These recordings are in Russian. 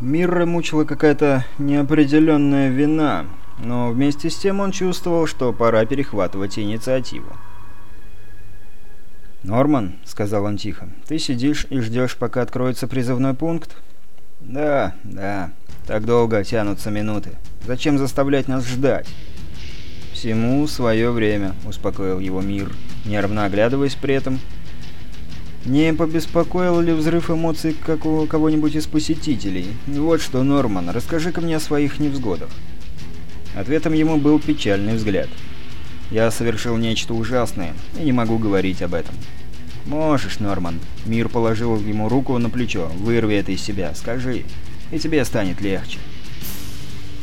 Мирра мучила какая-то неопределенная вина, но вместе с тем он чувствовал, что пора перехватывать инициативу. «Норман», — сказал он тихо, — «ты сидишь и ждешь, пока откроется призывной пункт?» «Да, да, так долго тянутся минуты. Зачем заставлять нас ждать?» «Всему свое время», — успокоил его мир, нервно оглядываясь при этом, — не побеспокоил ли взрыв эмоций как у кого-нибудь из посетителей? Вот что, Норман, расскажи-ка мне о своих невзгодах. Ответом ему был печальный взгляд. Я совершил нечто ужасное и не могу говорить об этом. «Можешь, Норман». Мир положил ему руку на плечо. «Вырви это из себя, скажи, и тебе станет легче».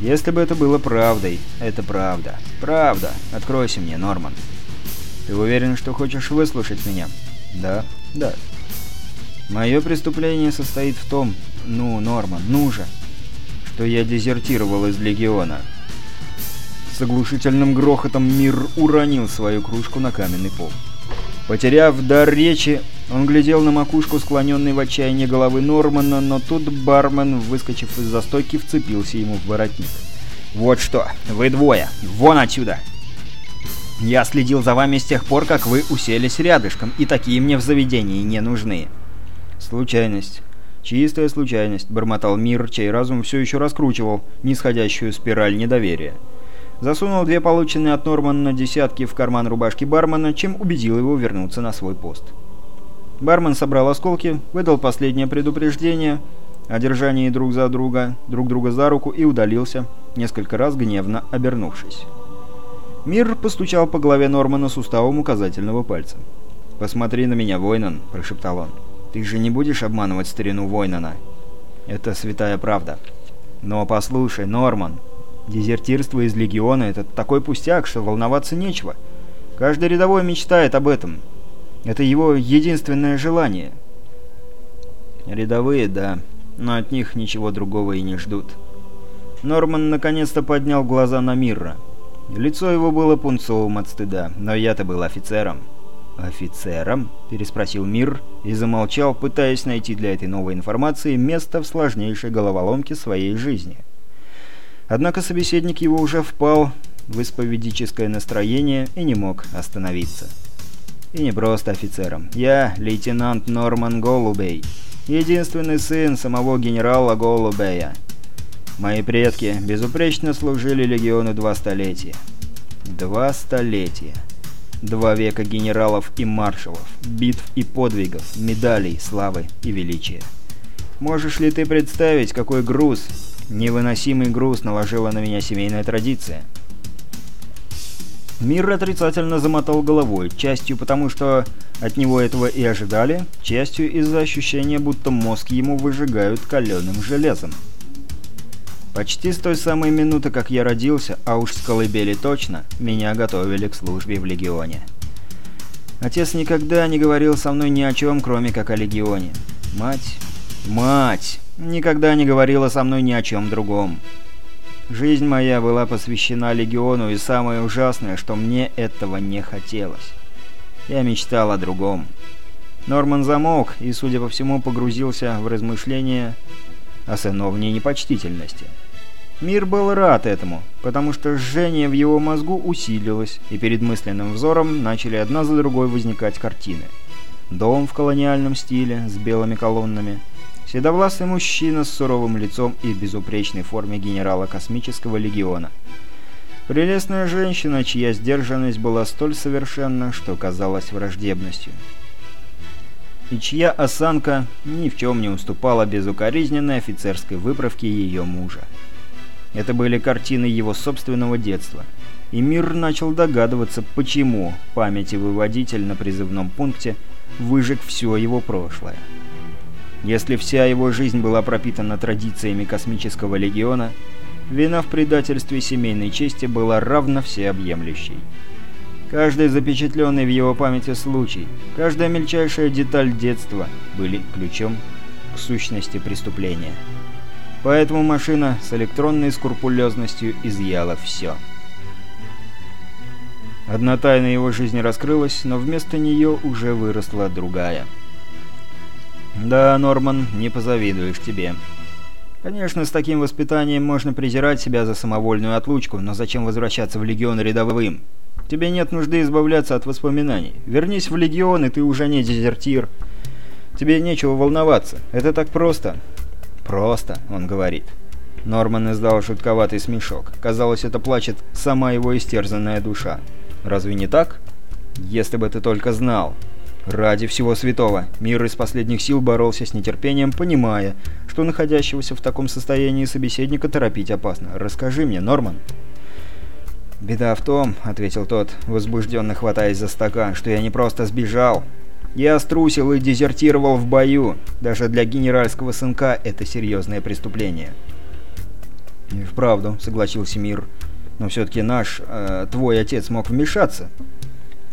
«Если бы это было правдой, это правда. Правда. Откройся мне, Норман». «Ты уверен, что хочешь выслушать меня?» «Да». Да. Мое преступление состоит в том, ну, Норман, ну же, что я дезертировал из Легиона. С оглушительным грохотом мир уронил свою кружку на каменный пол. Потеряв дар речи, он глядел на макушку склоненной в отчаянии головы Нормана, но тут бармен, выскочив из застойки, вцепился ему в воротник. «Вот что, вы двое, вон отсюда!» Я следил за вами с тех пор, как вы уселись рядышком, и такие мне в заведении не нужны». «Случайность. Чистая случайность», — бормотал Мир, чей разум все еще раскручивал нисходящую спираль недоверия. Засунул две полученные от Нормана десятки в карман рубашки бармена, чем убедил его вернуться на свой пост. Бармен собрал осколки, выдал последнее предупреждение о держании друг за друга, друг друга за руку и удалился, несколько раз гневно обернувшись. Мир постучал по голове Нормана суставом указательного пальца. «Посмотри на меня, Войнан», – прошептал он. «Ты же не будешь обманывать старину Войнана?» «Это святая правда». «Но послушай, Норман, дезертирство из Легиона – это такой пустяк, что волноваться нечего. Каждый рядовой мечтает об этом. Это его единственное желание». «Рядовые, да, но от них ничего другого и не ждут». Норман наконец-то поднял глаза на Мирра. Лицо его было пунцовым от стыда, но я-то был офицером. «Офицером?» – переспросил Мир и замолчал, пытаясь найти для этой новой информации место в сложнейшей головоломке своей жизни. Однако собеседник его уже впал в исповедическое настроение и не мог остановиться. И не просто офицером. Я лейтенант Норман Голубей, единственный сын самого генерала Голубея. Мои предки безупречно служили легиону два столетия. Два столетия. Два века генералов и маршалов, битв и подвигов, медалей, славы и величия. Можешь ли ты представить, какой груз, невыносимый груз наложила на меня семейная традиция? Мир отрицательно замотал головой, частью потому, что от него этого и ожидали, частью из-за ощущения, будто мозг ему выжигают каленым железом. Почти с той самой минуты, как я родился, а уж с колыбели точно, меня готовили к службе в Легионе. Отец никогда не говорил со мной ни о чем, кроме как о Легионе. Мать... Мать! Никогда не говорила со мной ни о чем другом. Жизнь моя была посвящена Легиону, и самое ужасное, что мне этого не хотелось. Я мечтал о другом. Норман замолк и, судя по всему, погрузился в размышления о сыновней непочтительности. Мир был рад этому, потому что жжение в его мозгу усилилось, и перед мысленным взором начали одна за другой возникать картины. Дом в колониальном стиле, с белыми колоннами, седовласый мужчина с суровым лицом и безупречной форме генерала космического легиона. Прелестная женщина, чья сдержанность была столь совершенна, что казалась враждебностью и чья осанка ни в чем не уступала безукоризненной офицерской выправке ее мужа. Это были картины его собственного детства, и мир начал догадываться, почему памяти-выводитель на призывном пункте выжег все его прошлое. Если вся его жизнь была пропитана традициями космического легиона, вина в предательстве семейной чести была равно всеобъемлющей. Каждый запечатленный в его памяти случай, каждая мельчайшая деталь детства были ключом к сущности преступления. Поэтому машина с электронной скрупулезностью изъяла все. Одна тайна его жизни раскрылась, но вместо нее уже выросла другая. «Да, Норман, не позавидуешь тебе. Конечно, с таким воспитанием можно презирать себя за самовольную отлучку, но зачем возвращаться в Легион рядовым? Тебе нет нужды избавляться от воспоминаний. Вернись в Легион, и ты уже не дезертир. Тебе нечего волноваться. Это так просто. Просто, он говорит. Норман издал шутковатый смешок. Казалось, это плачет сама его истерзанная душа. Разве не так? Если бы ты только знал. Ради всего святого, мир из последних сил боролся с нетерпением, понимая, что находящегося в таком состоянии собеседника торопить опасно. «Расскажи мне, Норман». «Беда в том», — ответил тот, возбужденно хватаясь за стакан, — «что я не просто сбежал. Я струсил и дезертировал в бою. Даже для генеральского сынка это серьезное преступление». «И вправду», — согласился Мир, — «но все-таки наш, э, твой отец мог вмешаться».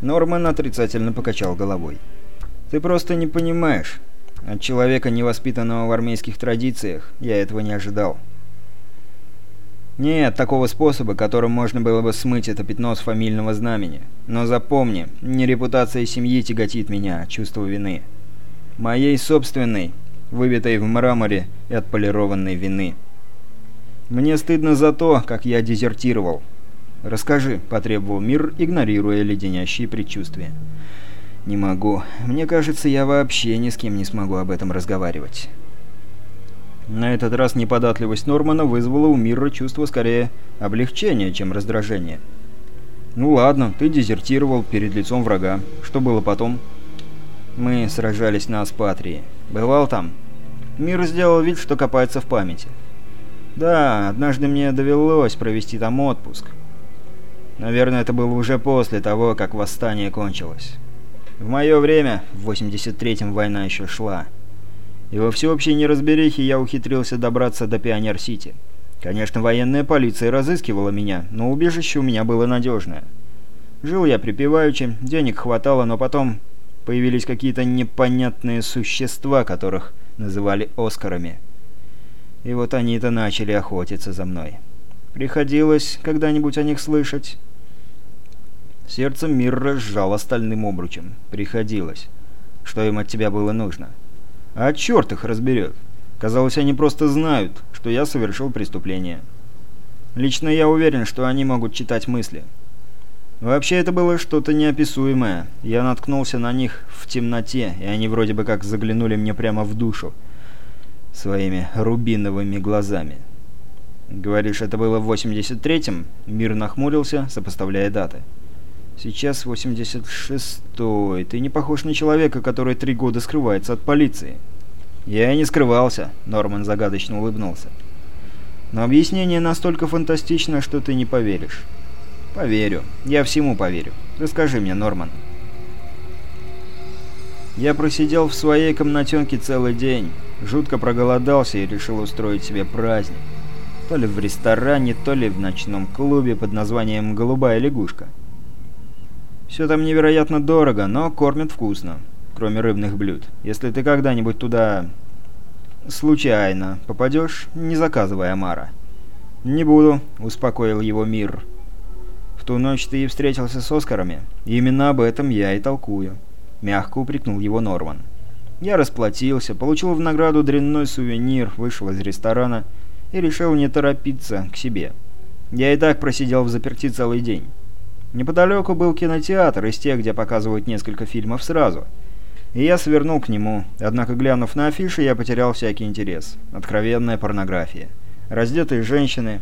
Норман отрицательно покачал головой. «Ты просто не понимаешь. От человека, не воспитанного в армейских традициях, я этого не ожидал». Нет такого способа, которым можно было бы смыть это пятно с фамильного знамени. Но запомни, не репутация семьи тяготит меня, а чувство вины. Моей собственной, выбитой в мраморе и отполированной вины. Мне стыдно за то, как я дезертировал. «Расскажи», — потребовал мир, игнорируя леденящие предчувствия. «Не могу. Мне кажется, я вообще ни с кем не смогу об этом разговаривать». На этот раз неподатливость Нормана вызвала у Мирра чувство скорее облегчения, чем раздражения. «Ну ладно, ты дезертировал перед лицом врага. Что было потом?» «Мы сражались на Аспатрии. Бывал там?» Мир сделал вид, что копается в памяти. «Да, однажды мне довелось провести там отпуск. Наверное, это было уже после того, как восстание кончилось. В мое время, в 83-м, война еще шла. И во всеобщей неразберихе я ухитрился добраться до Пионер-Сити. Конечно, военная полиция разыскивала меня, но убежище у меня было надежное. Жил я припеваючи, денег хватало, но потом появились какие-то непонятные существа, которых называли Оскарами. И вот они-то начали охотиться за мной. Приходилось когда-нибудь о них слышать? Сердце Мирра сжало стальным обручем. Приходилось. Что им от тебя было нужно? А черт их разберет. Казалось, они просто знают, что я совершил преступление. Лично я уверен, что они могут читать мысли. Вообще это было что-то неописуемое. Я наткнулся на них в темноте, и они вроде бы как заглянули мне прямо в душу своими рубиновыми глазами. Говоришь, это было в 83-м? Мир нахмурился, сопоставляя даты. Сейчас 86-й. Ты не похож на человека, который три года скрывается от полиции. Я и не скрывался, Норман загадочно улыбнулся. Но объяснение настолько фантастично, что ты не поверишь. Поверю. Я всему поверю. Расскажи мне, Норман. Я просидел в своей комнатенке целый день. Жутко проголодался и решил устроить себе праздник. То ли в ресторане, то ли в ночном клубе под названием «Голубая лягушка». Все там невероятно дорого, но кормят вкусно, кроме рыбных блюд. Если ты когда-нибудь туда... случайно попадешь, не заказывай омара. «Не буду», — успокоил его мир. «В ту ночь ты и встретился с Оскарами. Именно об этом я и толкую», — мягко упрекнул его Норман. Я расплатился, получил в награду дрянной сувенир, вышел из ресторана и решил не торопиться к себе. Я и так просидел в заперти целый день. Неподалеку был кинотеатр из тех, где показывают несколько фильмов сразу. И я свернул к нему, однако глянув на афиши, я потерял всякий интерес. Откровенная порнография. Раздетые женщины.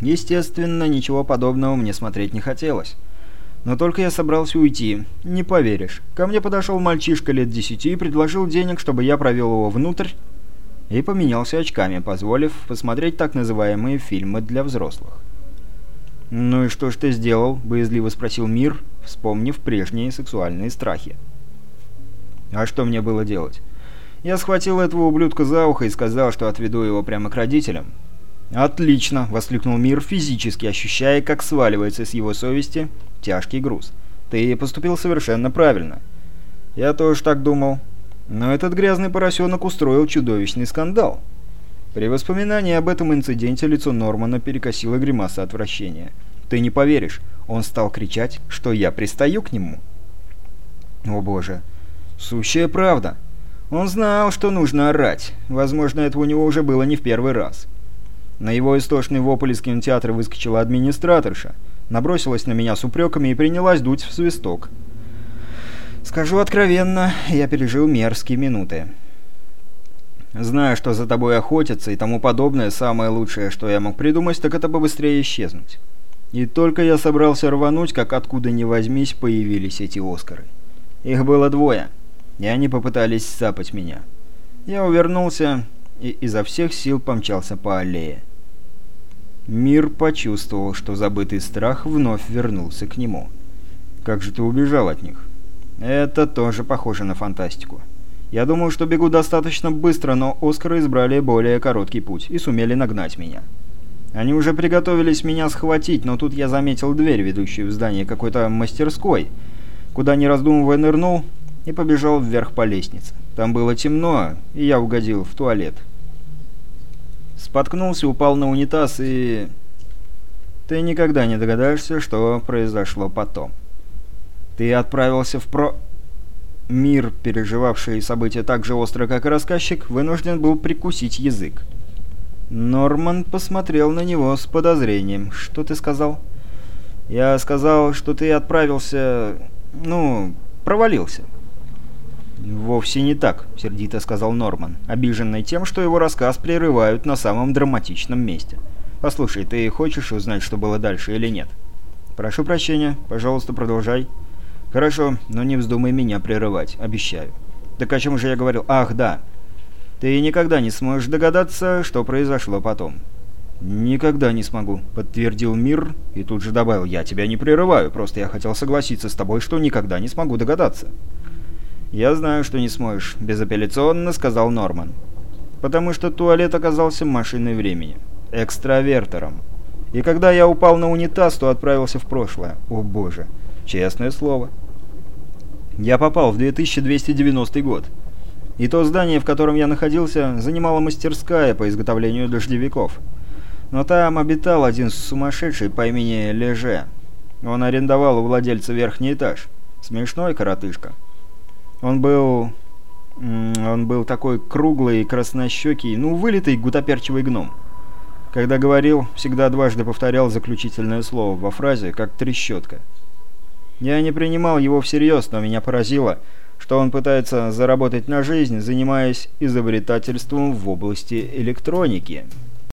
Естественно, ничего подобного мне смотреть не хотелось. Но только я собрался уйти. Не поверишь. Ко мне подошел мальчишка лет десяти и предложил денег, чтобы я провел его внутрь и поменялся очками, позволив посмотреть так называемые фильмы для взрослых. «Ну и что ж ты сделал?» – боязливо спросил Мир, вспомнив прежние сексуальные страхи. «А что мне было делать?» «Я схватил этого ублюдка за ухо и сказал, что отведу его прямо к родителям». «Отлично!» – воскликнул Мир, физически ощущая, как сваливается с его совести тяжкий груз. «Ты поступил совершенно правильно». «Я тоже так думал. Но этот грязный поросенок устроил чудовищный скандал». При воспоминании об этом инциденте лицо Нормана перекосило гримаса отвращения. «Ты не поверишь, он стал кричать, что я пристаю к нему». «О боже, сущая правда. Он знал, что нужно орать. Возможно, это у него уже было не в первый раз. На его истошный вопль из кинотеатра выскочила администраторша, набросилась на меня с упреками и принялась дуть в свисток. Скажу откровенно, я пережил мерзкие минуты. Зная, что за тобой охотятся и тому подобное, самое лучшее, что я мог придумать, так это побыстрее исчезнуть. И только я собрался рвануть, как откуда ни возьмись появились эти Оскары. Их было двое, и они попытались сапать меня. Я увернулся и изо всех сил помчался по аллее. Мир почувствовал, что забытый страх вновь вернулся к нему. «Как же ты убежал от них?» «Это тоже похоже на фантастику. Я думал, что бегу достаточно быстро, но Оскары избрали более короткий путь и сумели нагнать меня. Они уже приготовились меня схватить, но тут я заметил дверь, ведущую в здание какой-то мастерской, куда не раздумывая нырнул и побежал вверх по лестнице. Там было темно, и я угодил в туалет. Споткнулся, упал на унитаз и... Ты никогда не догадаешься, что произошло потом. Ты отправился в про... Мир, переживавший события так же остро, как и рассказчик, вынужден был прикусить язык. Норман посмотрел на него с подозрением. «Что ты сказал?» «Я сказал, что ты отправился... ну, провалился». «Вовсе не так», — сердито сказал Норман, обиженный тем, что его рассказ прерывают на самом драматичном месте. «Послушай, ты хочешь узнать, что было дальше или нет?» «Прошу прощения. Пожалуйста, продолжай». «Хорошо, но не вздумай меня прерывать, обещаю». «Так о чем же я говорил? Ах, да. Ты никогда не сможешь догадаться, что произошло потом». «Никогда не смогу», — подтвердил Мир и тут же добавил, «Я тебя не прерываю, просто я хотел согласиться с тобой, что никогда не смогу догадаться». «Я знаю, что не сможешь», — безапелляционно сказал Норман. «Потому что туалет оказался машиной времени. Экстравертором. И когда я упал на унитаз, то отправился в прошлое. О боже. Честное слово. Я попал в 2290 год. И то здание, в котором я находился, занимала мастерская по изготовлению дождевиков. Но там обитал один сумасшедший по имени Леже. Он арендовал у владельца верхний этаж. Смешной коротышка. Он был... Он был такой круглый, краснощекий, ну, вылитый гутоперчивый гном. Когда говорил, всегда дважды повторял заключительное слово во фразе, как трещотка. Я не принимал его всерьез, но меня поразило, что он пытается заработать на жизнь, занимаясь изобретательством в области электроники.